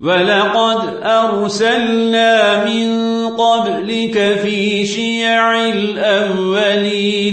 ولقد أرسلنا من قبلك في شيع الأولين.